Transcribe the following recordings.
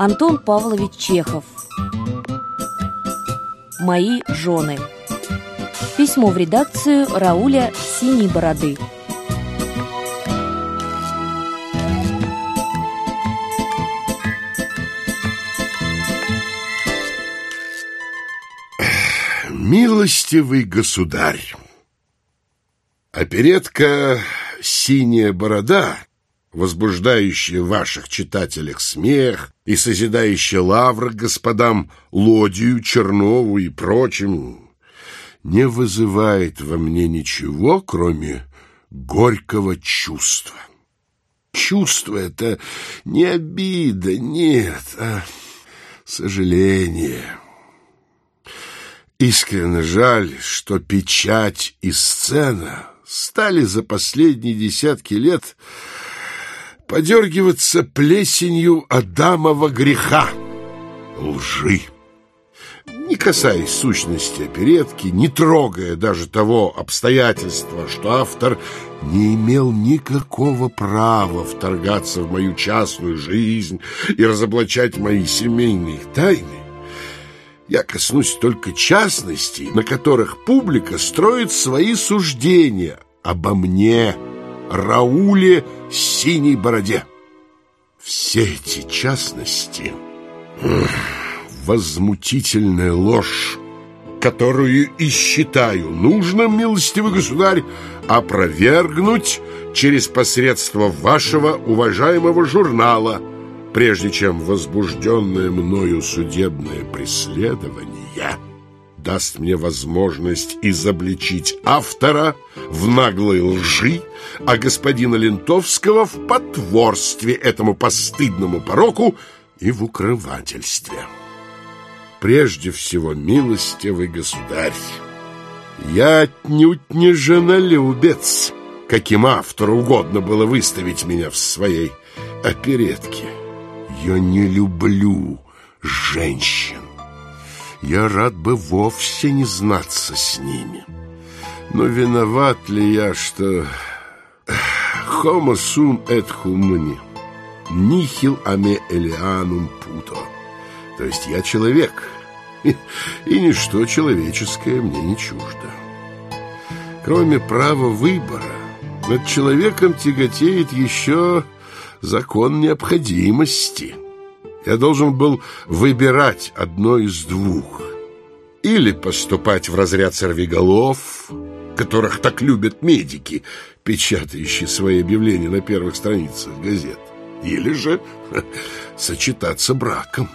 Антон Павлович Чехов. Мои жены Письмо в редакцию Рауля Синей Бороды Милостивый государь, оперетка «Синяя борода», возбуждающая в ваших читателях смех и созидающая лавры господам Лодию, Чернову и прочим, не вызывает во мне ничего, кроме горького чувства. Чувство это не обида, нет, а сожаление. Искренне жаль, что печать и сцена стали за последние десятки лет подергиваться плесенью Адамова греха, лжи. Не касаясь сущности оперетки, не трогая даже того обстоятельства, что автор не имел никакого права вторгаться в мою частную жизнь и разоблачать мои семейные тайны, я коснусь только частностей, на которых публика строит свои суждения обо мне, Рауле Синей Бороде. Все эти частности — возмутительная ложь, которую и считаю нужным, милостивый государь, опровергнуть через посредство вашего уважаемого журнала — прежде чем возбужденное мною судебное преследование даст мне возможность изобличить автора в наглой лжи, а господина Лентовского в потворстве этому постыдному пороку и в укрывательстве. Прежде всего, милостивый государь, я отнюдь не женолюбец, каким автору угодно было выставить меня в своей оперетке. Я не люблю женщин. Я рад бы вовсе не знаться с ними. Но виноват ли я, что... Homo sum et humani, nihil ame eleanum puto. То есть я человек, и, и ничто человеческое мне не чуждо. Кроме права выбора, над человеком тяготеет еще закон необходимости. Я должен был выбирать одно из двух. Или поступать в разряд сорвиголов, которых так любят медики, печатающие свои объявления на первых страницах газет. Или же сочетаться браком.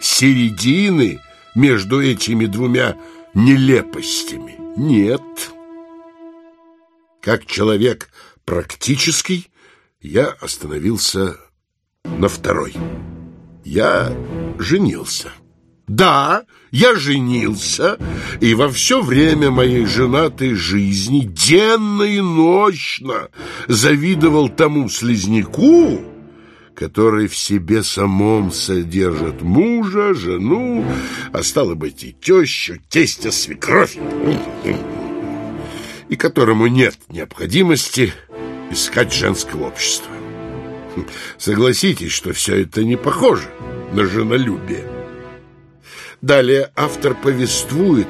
Середины между этими двумя нелепостями нет. Как человек практический, я остановился на второй. Я женился. Да, я женился, и во все время моей женатой жизни денно и ночно завидовал тому слизняку, который в себе самом содержит мужа, жену, а стало быть и тещу, тестя, свекровь, и которому нет необходимости искать женского общества. Согласитесь, что все это не похоже на женолюбие. Далее автор повествует,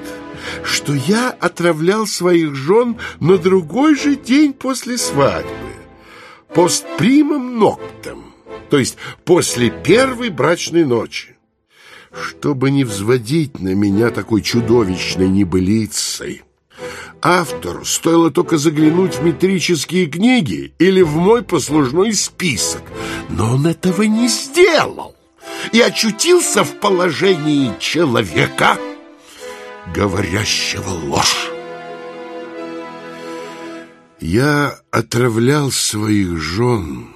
что я отравлял своих жен на другой же день после свадьбы, постпримом ноктом, то есть после первой брачной ночи. Чтобы не взводить на меня такой чудовищной небылицей, Автору стоило только заглянуть в метрические книги или в мой послужной список, но он этого не сделал и очутился в положении человека, говорящего ложь. Я отравлял своих жен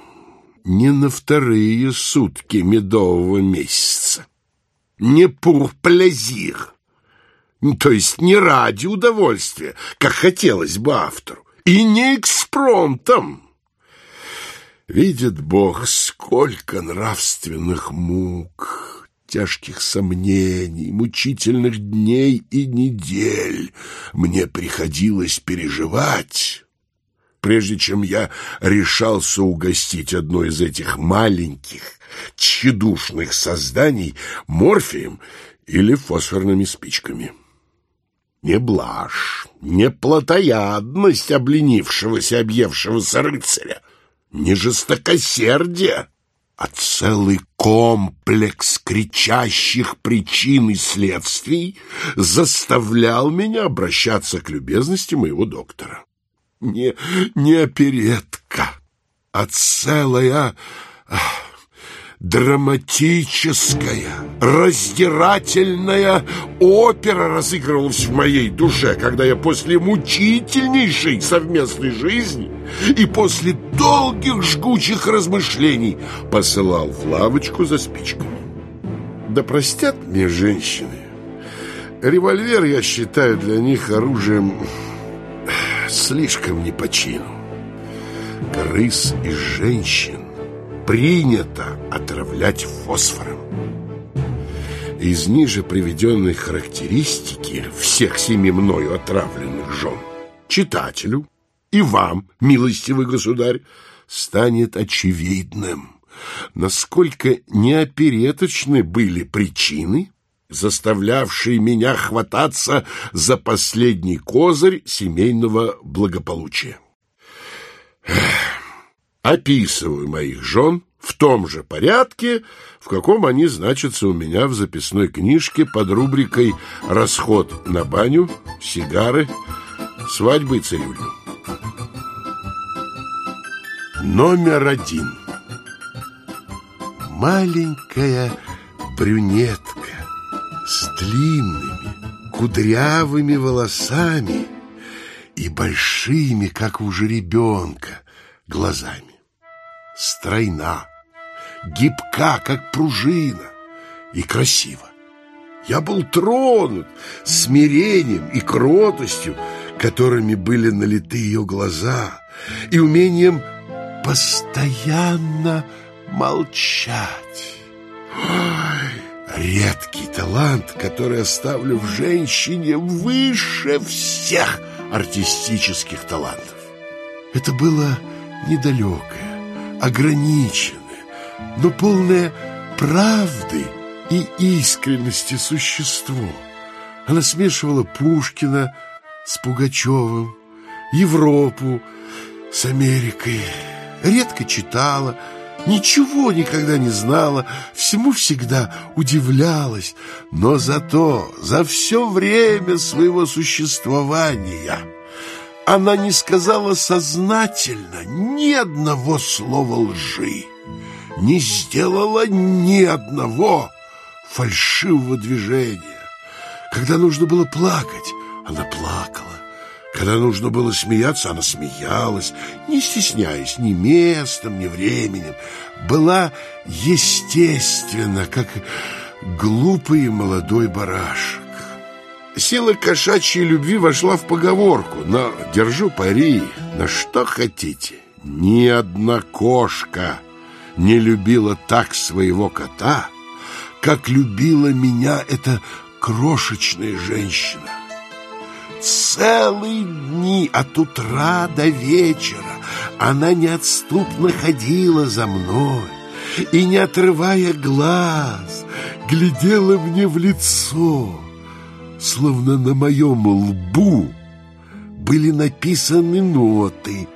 не на вторые сутки медового месяца, не пур-плезир, то есть не ради удовольствия, как хотелось бы автору, и не экспромтом. Видит Бог, сколько нравственных мук, тяжких сомнений, мучительных дней и недель мне приходилось переживать, прежде чем я решался угостить одно из этих маленьких, тщедушных созданий морфием или фосфорными спичками. Не блажь, не плотоядность обленившегося, объевшегося рыцаря, не жестокосердие, а целый комплекс кричащих причин и следствий заставлял меня обращаться к любезности моего доктора. Не, не оперетка, а целая драматическая, раздирательная опера разыгрывалась в моей душе, когда я после мучительнейшей совместной жизни и после долгих жгучих размышлений посылал в лавочку за спичками. Да простят мне женщины. Револьвер я считаю для них оружием слишком не по чину. Крыс и женщин принято отравлять фосфором. Из ниже приведенной характеристики всех семи мною отравленных жен читателю и вам, милостивый государь, станет очевидным, насколько неопереточны были причины, заставлявшие меня хвататься за последний козырь семейного благополучия. Описываю моих жен в том же порядке, в каком они значатся у меня в записной книжке под рубрикой «Расход на баню, сигары, свадьбы и цирюльню». Номер один. Маленькая брюнетка с длинными кудрявыми волосами и большими, как у жеребенка, глазами стройна, гибка, как пружина, и красива. Я был тронут смирением и кротостью, которыми были налиты ее глаза, и умением постоянно молчать. Ой, редкий талант, который оставлю в женщине выше всех артистических талантов. Это было недалекое, ограниченное, но полное правды и искренности существо. Она смешивала Пушкина с Пугачевым, Европу с Америкой, редко читала, ничего никогда не знала, всему всегда удивлялась, но зато за все время своего существования она не сказала сознательно ни одного слова лжи, не сделала ни одного фальшивого движения. Когда нужно было плакать, она плакала. Когда нужно было смеяться, она смеялась, не стесняясь ни местом, ни временем. Была естественна, как глупый молодой барашек. Сила кошачьей любви вошла в поговорку, но держу пари, на что хотите. Ни одна кошка не любила так своего кота, как любила меня эта крошечная женщина. Целые дни от утра до вечера она неотступно ходила за мной и, не отрывая глаз, глядела мне в лицо словно на моем лбу были написаны ноты,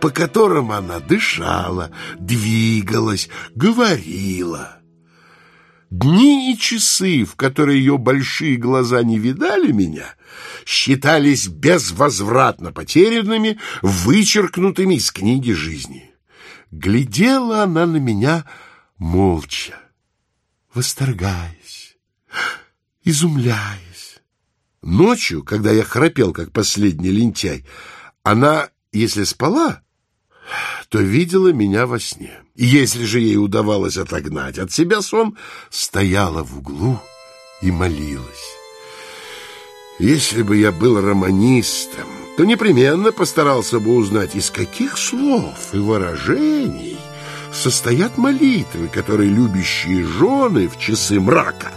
по которым она дышала, двигалась, говорила. Дни и часы, в которые ее большие глаза не видали меня, считались безвозвратно потерянными, вычеркнутыми из книги жизни. Глядела она на меня молча, восторгаясь, изумляясь. Ночью, когда я храпел, как последний лентяй, она, если спала, то видела меня во сне. И если же ей удавалось отогнать от себя сон, стояла в углу и молилась. Если бы я был романистом, то непременно постарался бы узнать, из каких слов и выражений состоят молитвы, которые любящие жены в часы мрака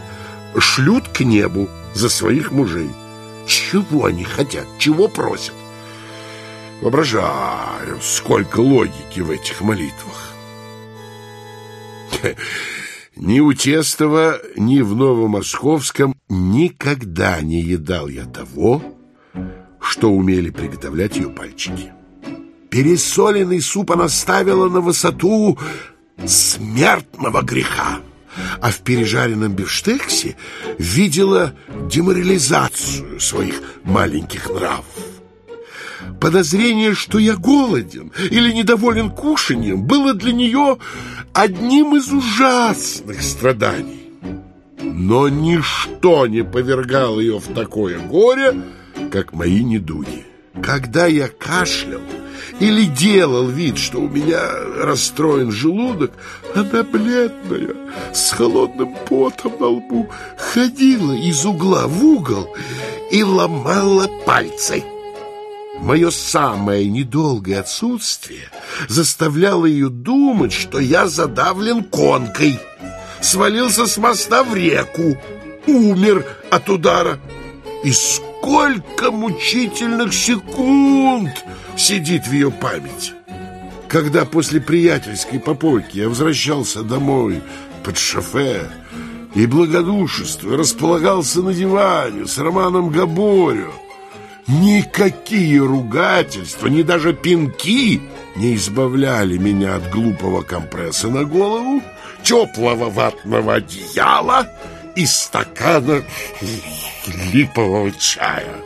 шлют к небу за своих мужей. Чего они хотят, чего просят? Воображаю, сколько логики в этих молитвах. Ни у Тестова, ни в Новомосковском никогда не едал я того, что умели приготовлять ее пальчики. Пересоленный суп она ставила на высоту смертного греха, а в пережаренном бифштексе видела деморализацию своих маленьких нравов. Подозрение, что я голоден или недоволен кушанием, было для нее одним из ужасных страданий. Но ничто не повергало ее в такое горе, как мои недуги. Когда я кашлял или делал вид, что у меня расстроен желудок, она бледная, с холодным потом на лбу, ходила из угла в угол и ломала пальцы. Мое самое недолгое отсутствие заставляло ее думать, что я задавлен конкой, свалился с моста в реку, умер от удара. И сколько мучительных секунд сидит в ее памяти. Когда после приятельской попойки я возвращался домой под шофе и благодушество располагался на диване с Романом Габорю, Никакие ругательства, ни даже пинки не избавляли меня от глупого компресса на голову, теплого ватного одеяла и стакана липового чая.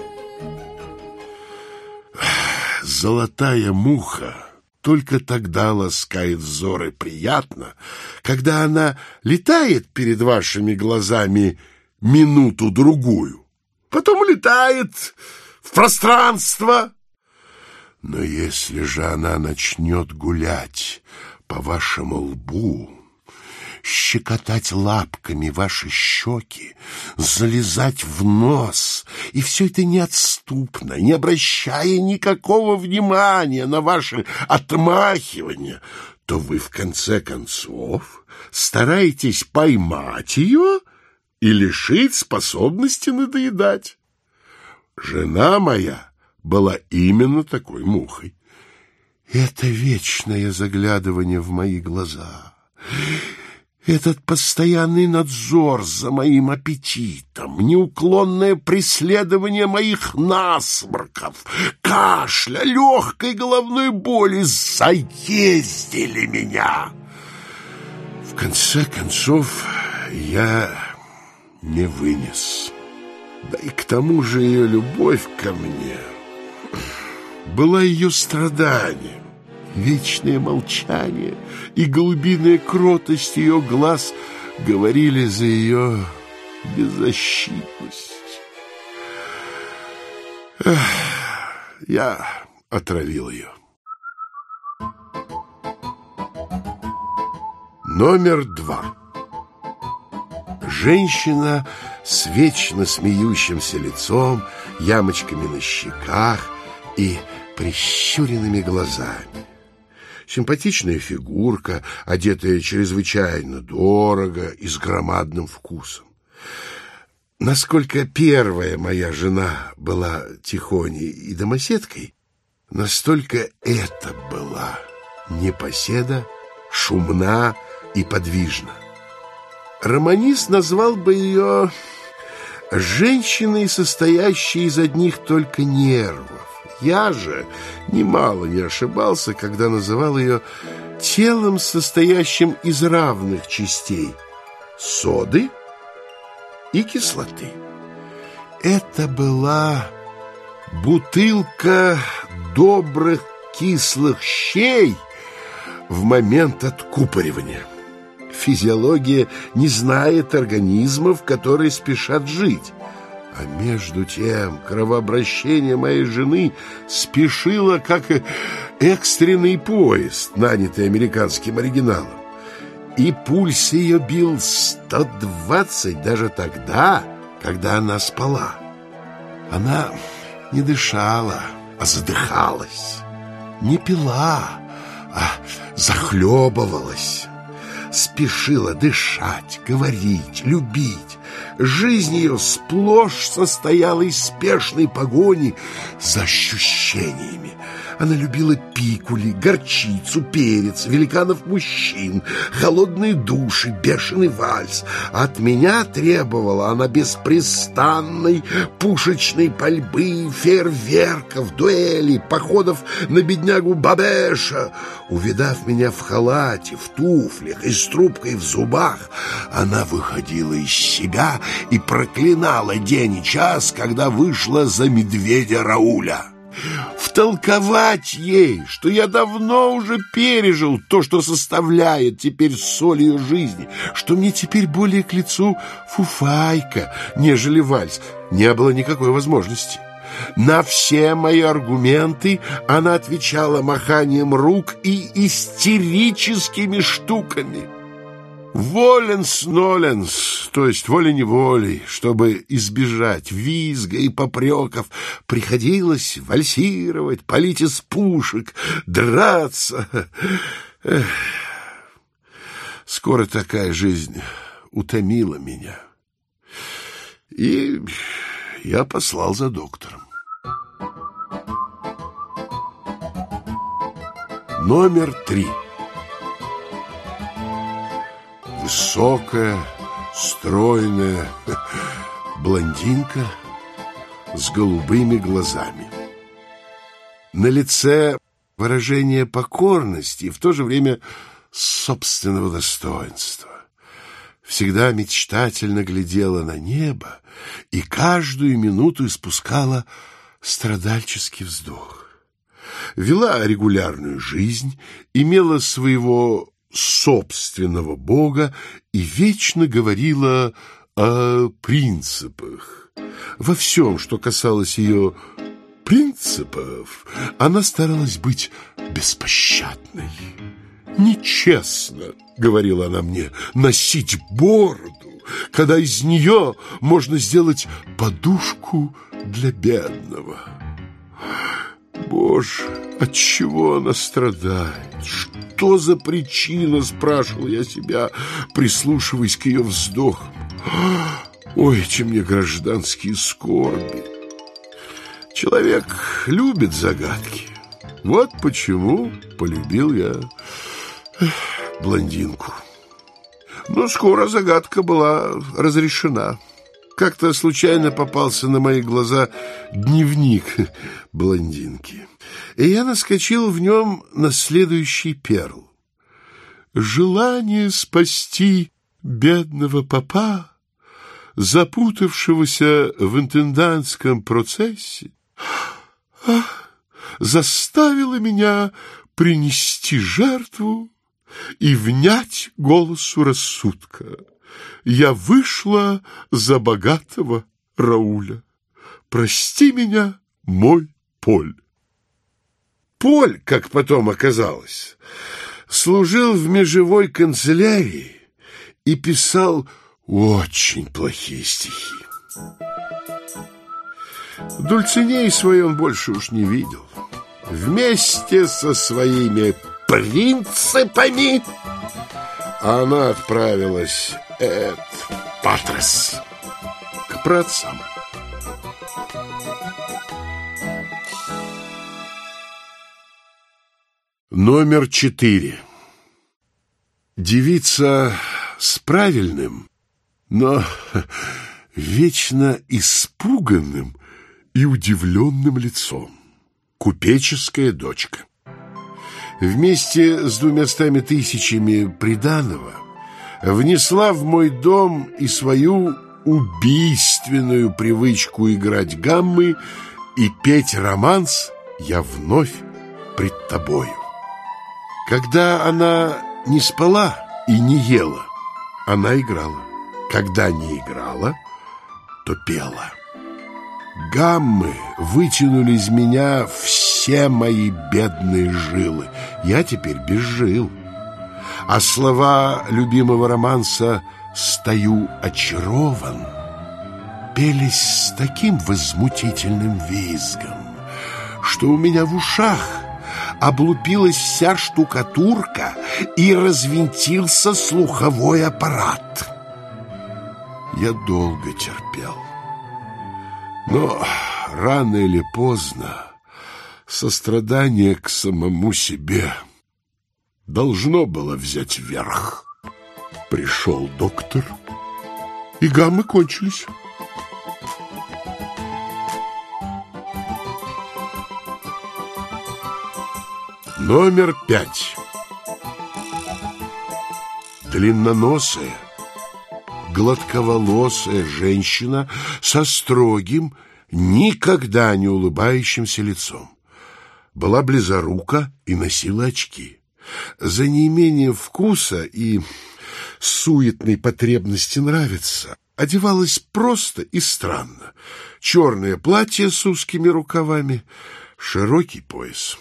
Золотая муха только тогда ласкает взоры приятно, когда она летает перед вашими глазами минуту-другую. Потом летает в пространство. Но если же она начнет гулять по вашему лбу, щекотать лапками ваши щеки, залезать в нос, и все это неотступно, не обращая никакого внимания на ваши отмахивания, то вы в конце концов стараетесь поймать ее и лишить способности надоедать. Жена моя была именно такой мухой. Это вечное заглядывание в мои глаза, этот постоянный надзор за моим аппетитом, неуклонное преследование моих насморков, кашля, легкой головной боли заездили меня. В конце концов, я не вынес. Да и к тому же ее любовь ко мне была ее страданием. Вечное молчание и голубиная кротость ее глаз говорили за ее беззащитность. Эх, я отравил ее. Номер два. Женщина с вечно смеющимся лицом, ямочками на щеках и прищуренными глазами. Симпатичная фигурка, одетая чрезвычайно дорого и с громадным вкусом. Насколько первая моя жена была тихоней и домоседкой, настолько это была непоседа, шумна и подвижна. Романист назвал бы ее женщиной, состоящей из одних только нервов. Я же немало не ошибался, когда называл ее телом, состоящим из равных частей соды и кислоты. Это была бутылка добрых кислых щей в момент откупоривания. Физиология не знает организмов, которые спешат жить. А между тем кровообращение моей жены спешило, как экстренный поезд, нанятый американским оригиналом. И пульс ее бил 120 даже тогда, когда она спала. Она не дышала, а задыхалась, не пила, а захлебывалась спешила дышать, говорить, любить. Жизнь ее сплошь состояла из спешной погони за ощущениями. Она любила пикули, горчицу, перец, великанов-мужчин, холодные души, бешеный вальс. От меня требовала она беспрестанной пушечной пальбы, фейерверков, дуэлей, походов на беднягу Бабеша. Увидав меня в халате, в туфлях и с трубкой в зубах, она выходила из себя и проклинала день и час, когда вышла за медведя Рауля втолковать ей, что я давно уже пережил то, что составляет теперь соль ее жизни, что мне теперь более к лицу фуфайка, нежели вальс. Не было никакой возможности. На все мои аргументы она отвечала маханием рук и истерическими штуками. Воленс-ноленс, то есть волей-неволей, чтобы избежать визга и попреков, приходилось вальсировать, палить из пушек, драться. Эх. Скоро такая жизнь утомила меня. И я послал за доктором. Номер три. Высокая, стройная блондинка с голубыми глазами. На лице выражение покорности и в то же время собственного достоинства. Всегда мечтательно глядела на небо и каждую минуту испускала страдальческий вздох. Вела регулярную жизнь, имела своего собственного Бога и вечно говорила о принципах. Во всем, что касалось ее принципов, она старалась быть беспощадной. «Нечестно», — говорила она мне, — «носить бороду, когда из нее можно сделать подушку для бедного». Боже, от чего она страдает? Что за причина, спрашивал я себя, прислушиваясь к ее вздохам. Ой, чем мне гражданские скорби. Человек любит загадки. Вот почему полюбил я блондинку. Но скоро загадка была разрешена. Как-то случайно попался на мои глаза дневник блондинки, и я наскочил в нем на следующий перл. Желание спасти бедного папа, запутавшегося в интендантском процессе, заставило меня принести жертву и внять голосу рассудка я вышла за богатого Рауля. Прости меня, мой Поль. Поль, как потом оказалось, служил в межевой канцелярии и писал очень плохие стихи. Дульциней свой он больше уж не видел. Вместе со своими принципами она отправилась Эд Патрес к праотцам. Номер четыре. Девица с правильным, но вечно испуганным и удивленным лицом. Купеческая дочка. Вместе с двумястами тысячами приданого внесла в мой дом и свою убийственную привычку играть гаммы и петь романс «Я вновь пред тобою». Когда она не спала и не ела, она играла. Когда не играла, то пела. Гаммы вытянули из меня все мои бедные жилы. Я теперь без жил а слова любимого романса «Стою очарован» пелись с таким возмутительным визгом, что у меня в ушах облупилась вся штукатурка и развинтился слуховой аппарат. Я долго терпел, но рано или поздно Сострадание к самому себе должно было взять верх. Пришел доктор, и гаммы кончились. Номер пять. Длинноносая, гладковолосая женщина со строгим, никогда не улыбающимся лицом. Была близорука и носила очки. За неимением вкуса и суетной потребности нравится, одевалась просто и странно. Черное платье с узкими рукавами, широкий пояс.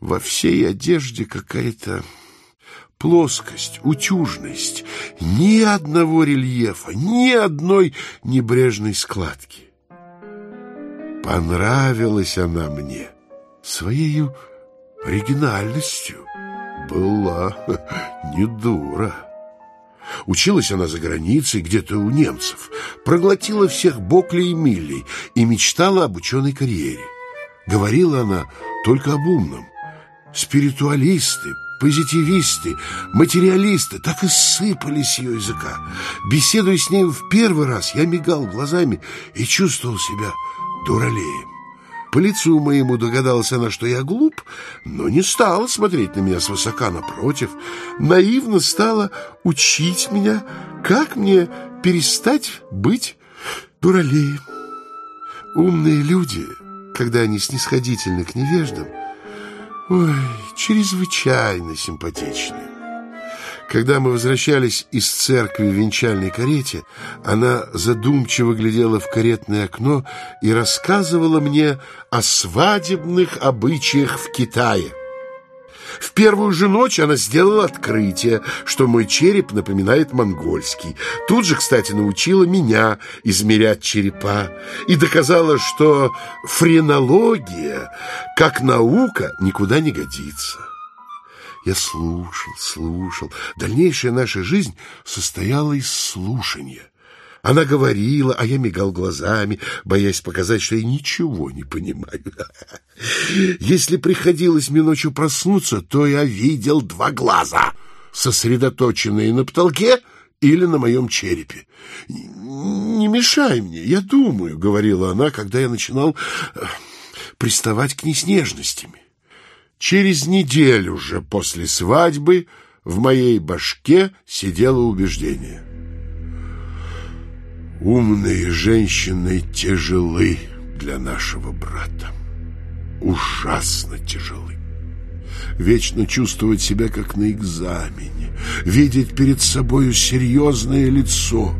Во всей одежде какая-то плоскость, утюжность, ни одного рельефа, ни одной небрежной складки. Понравилась она мне своей оригинальностью. Была не дура. Училась она за границей, где-то у немцев, проглотила всех Бокли и Милли и мечтала об ученой карьере. Говорила она только об умном. Спиритуалисты, позитивисты, материалисты так и сыпались с ее языка. Беседуя с ней в первый раз, я мигал глазами и чувствовал себя дуралеем. По лицу моему догадалась она, что я глуп, но не стала смотреть на меня свысока, напротив. Наивно стала учить меня, как мне перестать быть дуралеем. Умные люди, когда они снисходительны к невеждам, Ой, чрезвычайно симпатичны. Когда мы возвращались из церкви в венчальной карете, она задумчиво глядела в каретное окно и рассказывала мне о свадебных обычаях в Китае. В первую же ночь она сделала открытие, что мой череп напоминает монгольский. Тут же, кстати, научила меня измерять черепа и доказала, что френология, как наука, никуда не годится. Я слушал, слушал. Дальнейшая наша жизнь состояла из слушания. Она говорила, а я мигал глазами, боясь показать, что я ничего не понимаю. Если приходилось мне ночью проснуться, то я видел два глаза, сосредоточенные на потолке или на моем черепе. «Не мешай мне, я думаю», — говорила она, когда я начинал э, приставать к ней с нежностями. Через неделю же после свадьбы в моей башке сидело убеждение — Умные женщины тяжелы для нашего брата. Ужасно тяжелы. Вечно чувствовать себя как на экзамене, видеть перед собою серьезное лицо,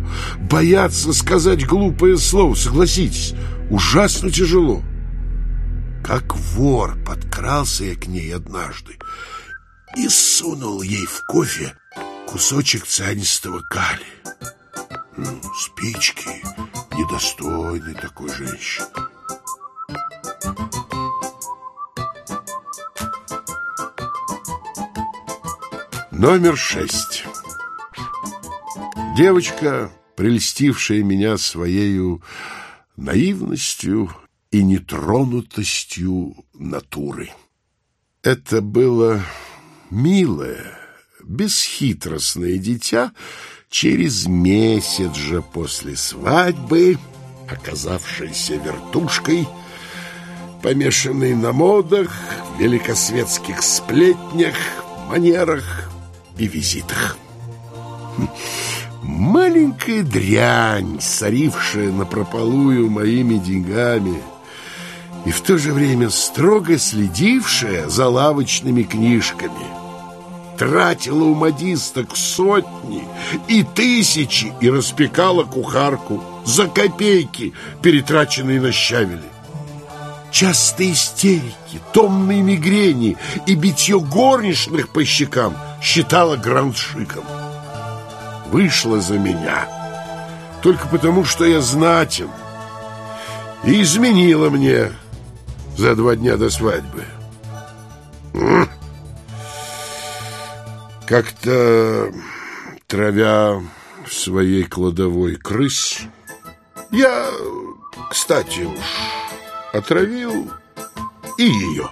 бояться сказать глупое слово, согласитесь, ужасно тяжело. Как вор подкрался я к ней однажды и сунул ей в кофе кусочек цианистого калия спички недостойны такой женщины. Номер шесть. Девочка, прельстившая меня своей наивностью и нетронутостью натуры. Это было милое, бесхитростное дитя, Через месяц же после свадьбы, оказавшейся вертушкой, помешанной на модах, великосветских сплетнях, манерах и визитах. Маленькая дрянь, сорившая напропалую моими деньгами и в то же время строго следившая за лавочными книжками — тратила у модисток сотни и тысячи и распекала кухарку за копейки, перетраченные на щавели. Частые истерики, томные мигрени и битье горничных по щекам считала грандшиком. Вышла за меня только потому, что я знатен, и изменила мне за два дня до свадьбы. Как-то, травя в своей кладовой крыс, я, кстати уж, отравил и ее.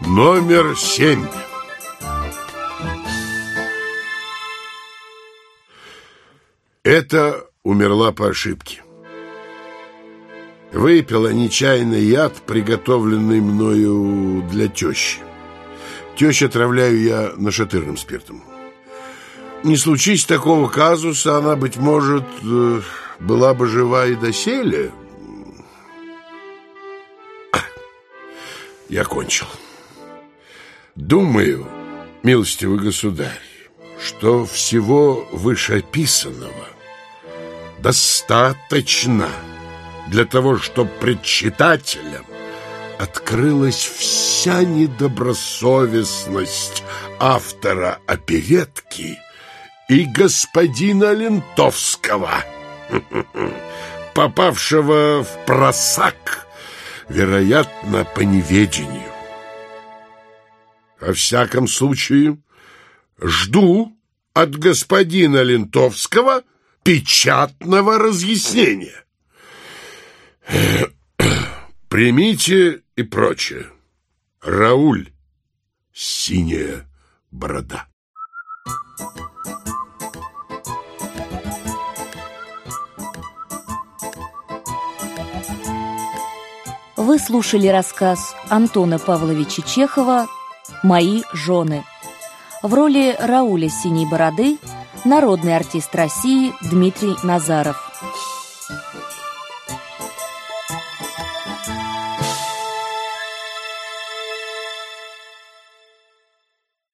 Номер семь. Это умерла по ошибке. Выпила нечаянный яд, приготовленный мною для тещи. Тещу отравляю я нашатырным спиртом. Не случись такого казуса, она, быть может, э, была бы жива и доселе. Я кончил. Думаю, милостивый государь, что всего вышеописанного достаточно для того, чтобы пред читателем открылась вся недобросовестность автора оперетки и господина Лентовского, попавшего в просак, вероятно, по неведению. Во всяком случае, жду от господина Лентовского печатного разъяснения. Примите и прочее. Рауль, синяя борода. Вы слушали рассказ Антона Павловича Чехова «Мои жены». В роли Рауля Синей Бороды народный артист России Дмитрий Назаров.